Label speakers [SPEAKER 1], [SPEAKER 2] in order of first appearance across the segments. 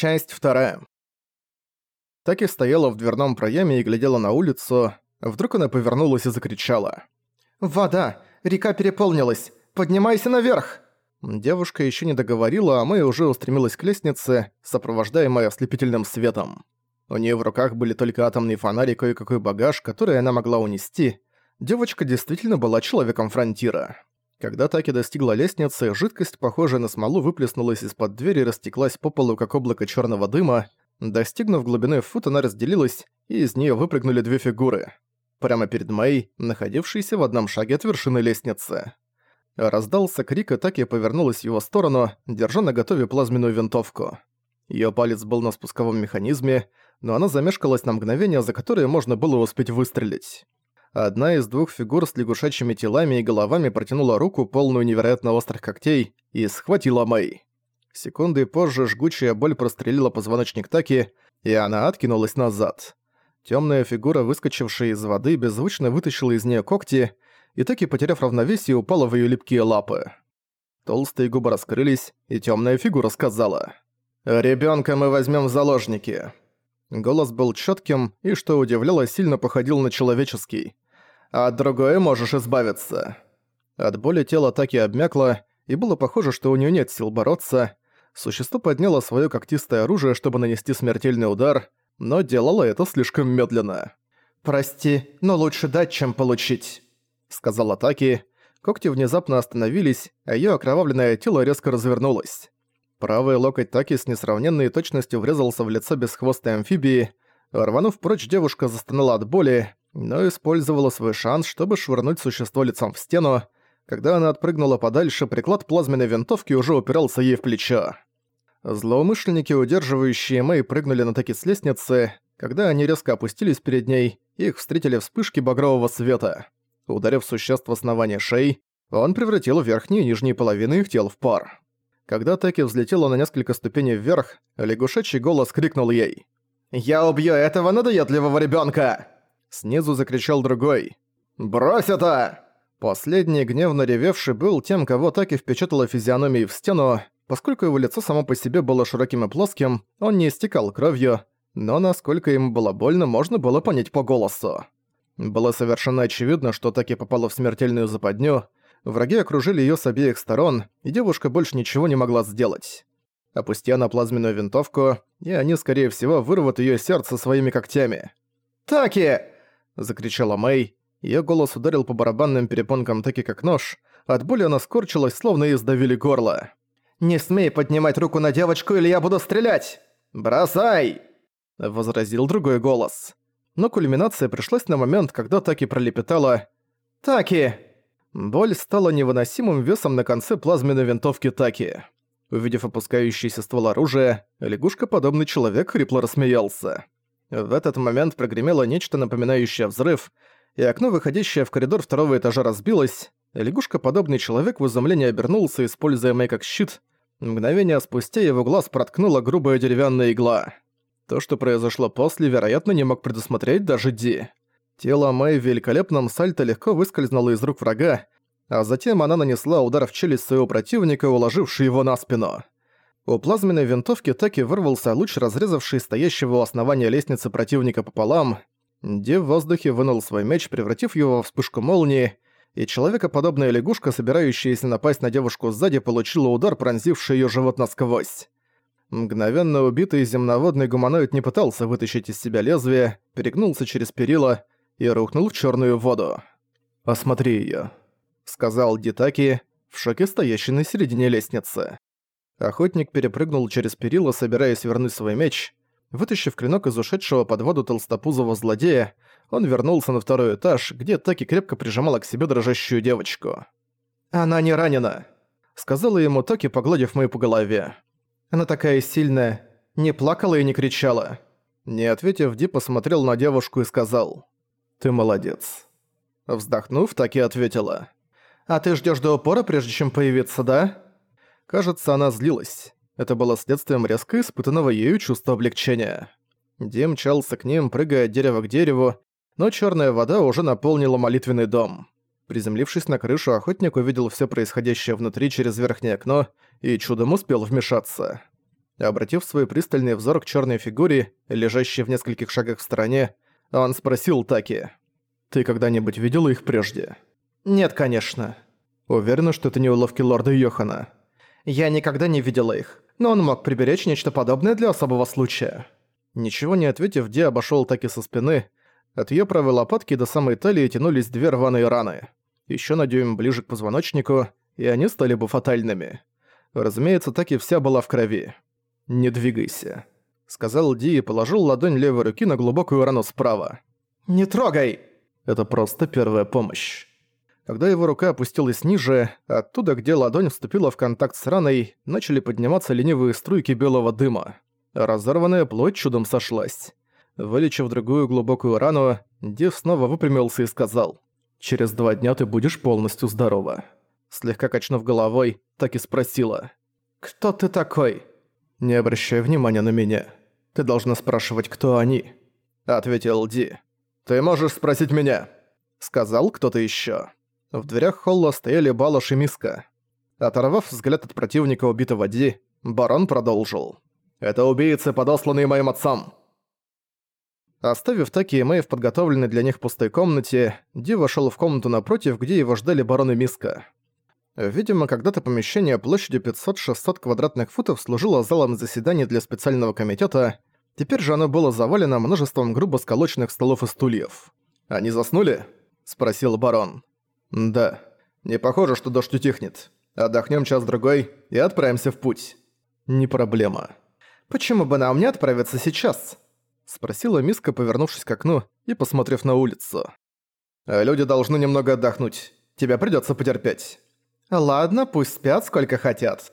[SPEAKER 1] Часть вторая. Так и стояла в дверном проеме и глядела на улицу. Вдруг она повернулась и закричала. «Вода! Река переполнилась! Поднимайся наверх!» Девушка еще не договорила, а Мэй уже устремилась к лестнице, сопровождаемая ослепительным светом. У нее в руках были только атомный фонарь и кое-какой багаж, который она могла унести. Девочка действительно была человеком фронтира. Когда Таки достигла лестницы, жидкость, похожая на смолу, выплеснулась из-под двери и растеклась по полу, как облако черного дыма. Достигнув глубины фут, она разделилась, и из нее выпрыгнули две фигуры. Прямо перед Мэй, находившейся в одном шаге от вершины лестницы. Раздался крик, и Таки повернулась в его сторону, держа на готове плазменную винтовку. Ее палец был на спусковом механизме, но она замешкалась на мгновение, за которое можно было успеть выстрелить. Одна из двух фигур с лягушачьими телами и головами протянула руку, полную невероятно острых когтей, и схватила Мэй. Секунды позже жгучая боль прострелила позвоночник Таки, и она откинулась назад. Темная фигура, выскочившая из воды, беззвучно вытащила из нее когти, и Таки, потеряв равновесие, упала в ее липкие лапы. Толстые губы раскрылись, и темная фигура сказала «Ребенка мы возьмем в заложники». Голос был четким и, что удивляло, сильно походил на человеческий. «А от другое можешь избавиться». От боли тело так и обмякло, и было похоже, что у нее нет сил бороться. Существо подняло свое когтистое оружие, чтобы нанести смертельный удар, но делало это слишком медленно. «Прости, но лучше дать, чем получить», — сказала Таки. Когти внезапно остановились, а её окровавленное тело резко развернулось. Правый локоть Таки с несравненной точностью врезался в лицо бесхвостой амфибии. Рванув прочь, девушка застонала от боли, но использовала свой шанс, чтобы швырнуть существо лицом в стену. Когда она отпрыгнула подальше, приклад плазменной винтовки уже упирался ей в плечо. Злоумышленники, удерживающие Мэй, прыгнули на таки с лестницы. Когда они резко опустились перед ней, их встретили вспышки багрового света. Ударив существо основания шеи, он превратил верхние и нижние половины их тел в пар. Когда Теки взлетела на несколько ступеней вверх, лягушачий голос крикнул ей. «Я убью этого надоедливого ребёнка!» Снизу закричал другой. «Брось это!» Последний, гневно ревевший, был тем, кого Таки впечатала физиономией в стену. Поскольку его лицо само по себе было широким и плоским, он не истекал кровью, но насколько ему было больно, можно было понять по голосу. Было совершенно очевидно, что Таки попала в смертельную западню, Враги окружили её с обеих сторон, и девушка больше ничего не могла сделать. Опусти она плазменную винтовку, и они, скорее всего, вырвут её сердце своими когтями. «Таки!» – закричала Мэй. Её голос ударил по барабанным перепонкам Таки как нож. От боли она скорчилась, словно ей сдавили горло. «Не смей поднимать руку на девочку, или я буду стрелять! Бросай!» – возразил другой голос. Но кульминация пришлась на момент, когда Таки пролепетала «Таки!» Боль стала невыносимым весом на конце плазменной винтовки Таки. Увидев опускающийся ствол оружия, лягушка-подобный человек хрипло рассмеялся. В этот момент прогремело нечто напоминающее взрыв, и окно, выходящее в коридор второго этажа, разбилось. Лягушка-подобный человек в изумлении обернулся, используя Мэй как щит. Мгновение спустя его глаз проткнула грубая деревянная игла. То, что произошло после, вероятно, не мог предусмотреть даже Ди. Тело Мэй в великолепном сальто легко выскользнуло из рук врага, а затем она нанесла удар в челюсть своего противника, уложивший его на спину. У плазменной винтовки так и вырвался луч, разрезавший стоящего у основания лестницы противника пополам. Ди в воздухе вынул свой меч, превратив его в вспышку молнии, и человекоподобная лягушка, собирающаяся напасть на девушку сзади, получила удар, пронзивший ее живот насквозь. Мгновенно убитый земноводный гуманоид не пытался вытащить из себя лезвие, перегнулся через перила и рухнул в черную воду. «Осмотри ее, сказал Дитаки, в шоке стоящий на середине лестницы. Охотник перепрыгнул через перила, собираясь вернуть свой меч. Вытащив клинок из ушедшего под воду толстопузого злодея, он вернулся на второй этаж, где Таки крепко прижимала к себе дрожащую девочку. «Она не ранена», — сказала ему Таки, погладив мою по голове. «Она такая сильная, не плакала и не кричала». Не ответив, Ди посмотрел на девушку и сказал. «Ты молодец». Вздохнув, так и ответила. «А ты ждёшь до упора, прежде чем появиться, да?» Кажется, она злилась. Это было следствием резко испытанного ею чувства облегчения. Дим мчался к ним, прыгая от дерева к дереву, но чёрная вода уже наполнила молитвенный дом. Приземлившись на крышу, охотник увидел всё происходящее внутри через верхнее окно и чудом успел вмешаться. Обратив свой пристальный взор к черной фигуре, лежащей в нескольких шагах в стороне, он спросил Таки. «Ты когда-нибудь видела их прежде?» «Нет, конечно». «Уверена, что это не уловки лорда Йохана?» «Я никогда не видела их, но он мог приберечь нечто подобное для особого случая». Ничего не ответив, Ди обошёл Таки со спины. От её правой лопатки до самой талии тянулись две рваные раны. Ещё на дюйм ближе к позвоночнику, и они стали бы фатальными. Разумеется, Таки вся была в крови. «Не двигайся», — сказал Ди и положил ладонь левой руки на глубокую рану справа. «Не трогай!» Это просто первая помощь. Когда его рука опустилась ниже, оттуда, где ладонь вступила в контакт с раной, начали подниматься ленивые струйки белого дыма. Разорванная плоть чудом сошлась. Вылечив другую глубокую рану, Ди снова выпрямился и сказал, «Через два дня ты будешь полностью здорова». Слегка качнув головой, так и спросила, «Кто ты такой?» «Не обращай внимания на меня. Ты должна спрашивать, кто они», — ответил Ди. «Ты можешь спросить меня», — сказал кто-то ещё. В дверях холла стояли Балаш и Миска. Оторвав взгляд от противника убитого Ди, барон продолжил. «Это убийцы, подосланные моим отцом». Оставив Таки и Мэй в подготовленной для них пустой комнате, Ди вошёл в комнату напротив, где его ждали барон и Миска. Видимо, когда-то помещение площадью 500-600 квадратных футов служило залом заседаний для специального комитета, теперь же оно было завалено множеством грубо сколоченных столов и стульев. «Они заснули?» – спросил барон. «Да. Не похоже, что дождь утихнет. Отдохнем час-другой и отправимся в путь». «Не проблема». «Почему бы нам не отправиться сейчас?» – спросила Миска, повернувшись к окну и посмотрев на улицу. «Люди должны немного отдохнуть. Тебя придется потерпеть». Ладно, пусть спят сколько хотят.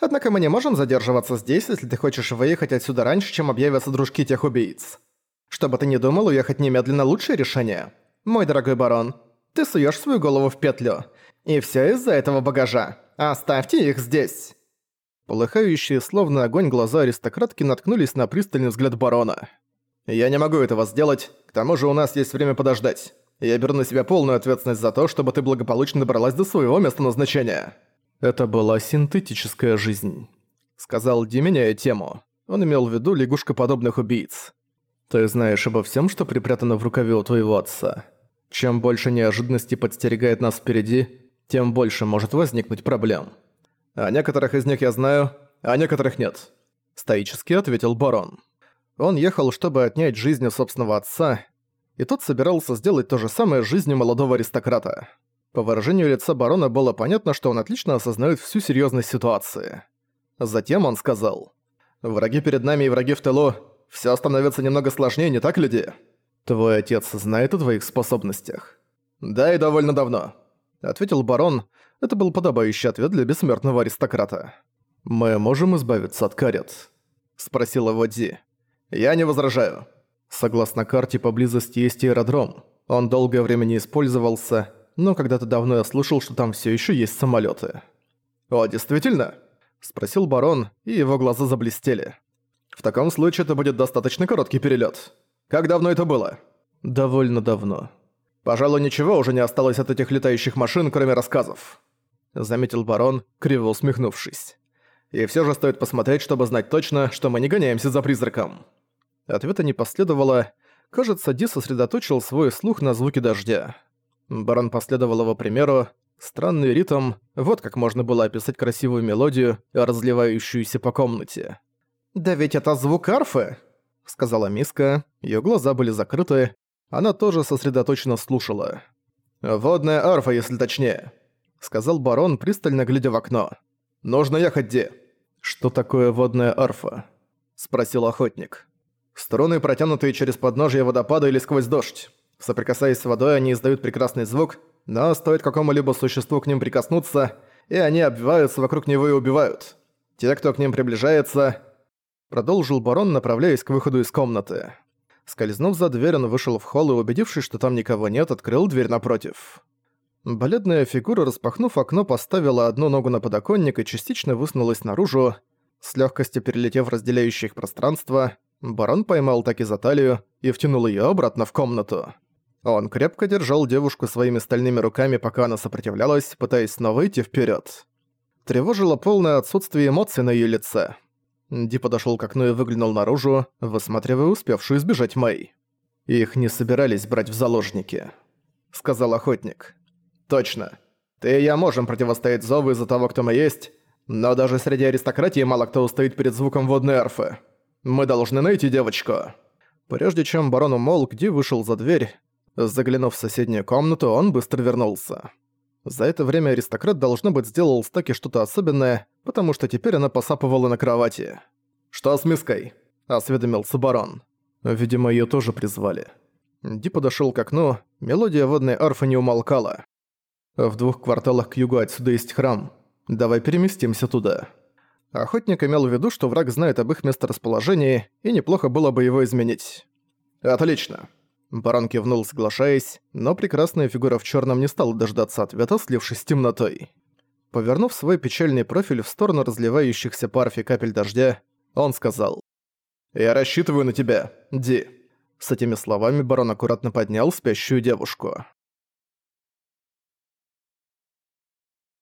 [SPEAKER 1] Однако мы не можем задерживаться здесь, если ты хочешь выехать отсюда раньше, чем объявятся дружки тех убийц. Что бы ты ни думал, уехать немедленно лучшее решение. Мой дорогой барон, ты суешь свою голову в петлю. И все из-за этого багажа. Оставьте их здесь. Полыхающие, словно огонь, глаза аристократки наткнулись на пристальный взгляд барона. «Я не могу этого сделать, к тому же у нас есть время подождать. Я беру на себя полную ответственность за то, чтобы ты благополучно добралась до своего места назначения». «Это была синтетическая жизнь», — сказал Ди, меняя тему. Он имел в виду лягушкоподобных убийц. «Ты знаешь обо всем, что припрятано в рукаве у твоего отца. Чем больше неожиданностей подстерегает нас впереди, тем больше может возникнуть проблем. А некоторых из них я знаю, а некоторых нет», — стоически ответил барон. Он ехал, чтобы отнять жизнь собственного отца, и тот собирался сделать то же самое с жизнью молодого аристократа. По выражению лица барона было понятно, что он отлично осознает всю серьезность ситуации. Затем он сказал, «Враги перед нами и враги в тылу. Все становится немного сложнее, не так, люди? Твой отец знает о твоих способностях?» «Да, и довольно давно», — ответил барон. Это был подобающий ответ для бессмертного аристократа. «Мы можем избавиться от карет?» — спросил его Ди. «Я не возражаю», Согласно карте, поблизости есть аэродром. Он долгое время не использовался, но когда-то давно я слышал, что там все еще есть самолеты. «О, действительно?» – спросил барон, и его глаза заблестели. «В таком случае это будет достаточно короткий перелет. Как давно это было?» «Довольно давно». «Пожалуй, ничего уже не осталось от этих летающих машин, кроме рассказов», – заметил барон, криво усмехнувшись. «И все же стоит посмотреть, чтобы знать точно, что мы не гоняемся за призраком». Ответа не последовало. Кажется, Ди сосредоточил свой слух на звуке дождя. Барон последовал его примеру. Странный ритм, вот как можно было описать красивую мелодию, разливающуюся по комнате. «Да ведь это звук арфы!» — сказала Миска. Её глаза были закрыты. Она тоже сосредоточенно слушала. «Водная арфа, если точнее», — сказал барон, пристально глядя в окно. «Нужно ехать, Ди». «Что такое водная арфа?» — спросил охотник. Струны, протянутые через подножие водопада или сквозь дождь. Соприкасаясь с водой, они издают прекрасный звук, но стоит какому-либо существу к ним прикоснуться, и они обвиваются вокруг него и убивают. Те, кто к ним приближается... Продолжил барон, направляясь к выходу из комнаты. Скользнув за дверь, он вышел в холл и, убедившись, что там никого нет, открыл дверь напротив. Бледная фигура, распахнув окно, поставила одну ногу на подоконник и частично высунулась наружу, с легкостью перелетев разделяющие их пространство, Барон поймал таки за талию и втянул ее обратно в комнату. Он крепко держал девушку своими стальными руками, пока она сопротивлялась, пытаясь снова идти вперед. Тревожило полное отсутствие эмоций на ее лице. Ди подошёл к окну и выглянул наружу, высматривая успевшую избежать Мэй. «Их не собирались брать в заложники», — сказал охотник. «Точно. Ты и я можем противостоять зову из-за того, кто мы есть, но даже среди аристократии мало кто устоит перед звуком водной арфы. Мы должны найти девочку». Прежде чем барон умолк, Ди вышел за дверь. Заглянув в соседнюю комнату, он быстро вернулся. За это время аристократ, должно быть, сделал с Таки что-то особенное, потому что теперь она посапывала на кровати. «Что с миской?» – осведомился барон. Видимо, её тоже призвали. Ди подошёл к окну, мелодия водной арфы не умолкала. В двух кварталах к югу отсюда есть храм. Давай переместимся туда. Охотник имел в виду, что враг знает об их месторасположении, и неплохо было бы его изменить. «Отлично». Барон кивнул, соглашаясь, но прекрасная фигура в черном не стала дождаться ответа, слившись с темнотой. Повернув свой печальный профиль в сторону разливающихся по арфе капель дождя, он сказал «Я рассчитываю на тебя, Ди». С этими словами барон аккуратно поднял спящую девушку.